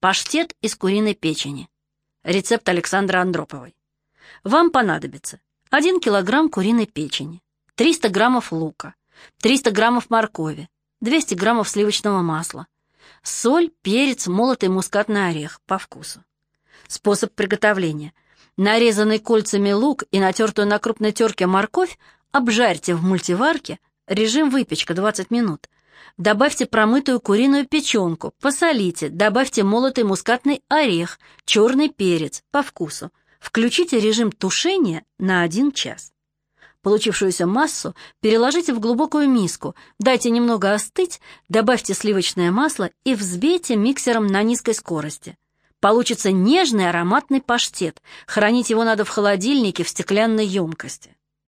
Паштет из куриной печени. Рецепт Александры Андроповой. Вам понадобится 1 килограмм куриной печени, 300 граммов лука, 300 граммов моркови, 200 граммов сливочного масла, соль, перец, молотый мускатный орех по вкусу. Способ приготовления. Нарезанный кольцами лук и натертую на крупной терке морковь обжарьте в мультиварке, режим выпечка 20 минут – Добавьте промытую куриную печенку, посолите, добавьте молотый мускатный орех, черный перец по вкусу. Включите режим тушения на 1 час. Получившуюся массу переложите в глубокую миску, дайте немного остыть, добавьте сливочное масло и взбейте миксером на низкой скорости. Получится нежный ароматный паштет. Хранить его надо в холодильнике в стеклянной емкости.